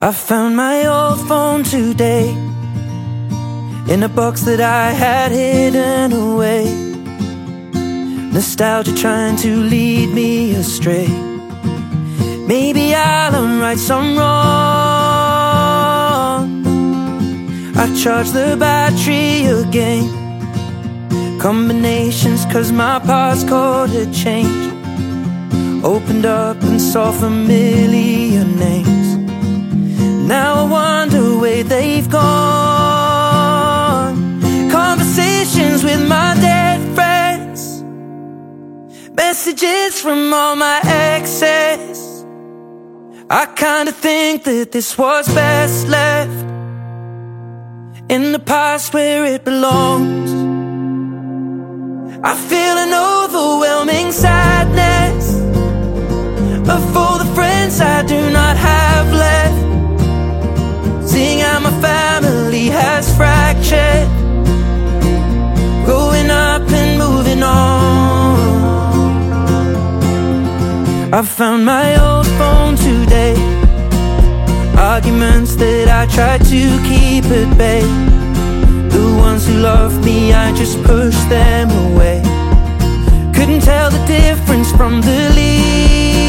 I found my old phone today in a box that I had hidden away. Nostalgia trying to lead me astray. Maybe I'll right some wrong. I charge the battery again. Combinations, cause my passcode had changed. Opened up and saw familiar names. Now I wonder where they've gone. Conversations with my dead friends. Messages from all my exes. I kinda think that this was best left in the past where it belongs. I feel an overwhelming sadness I found my old phone today. Arguments that I tried to keep at bay. The ones who loved me, I just pushed them away. Couldn't tell the difference from the leeches.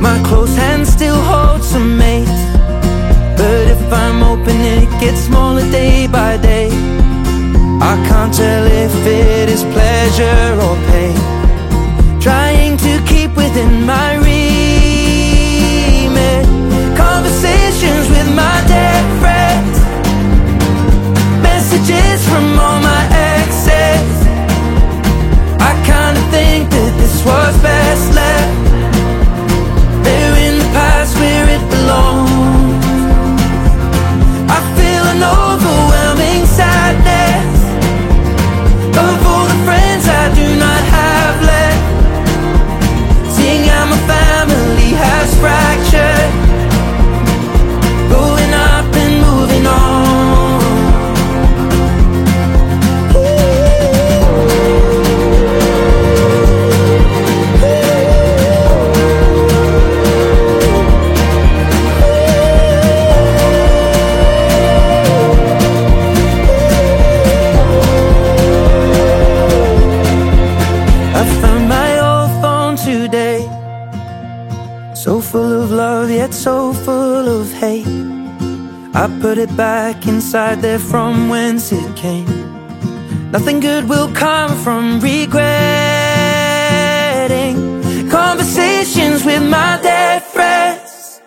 My close hand still holds some mates. But if I'm open, it gets smaller day by day. I can't tell if it is pleasure or pain. Trying to keep within my remit. Conversations with my dead friends. Messages from all I put it back inside there from whence it came. Nothing good will come from regretting conversations with my dead friends,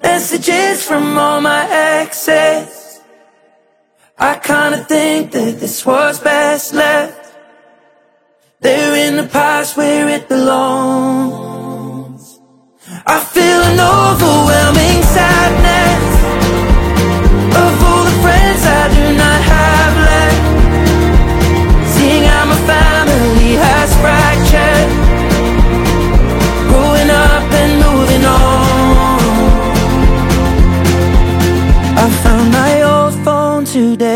messages from all my exes. I kinda think that this was best left. They're in the past where it belongs. today.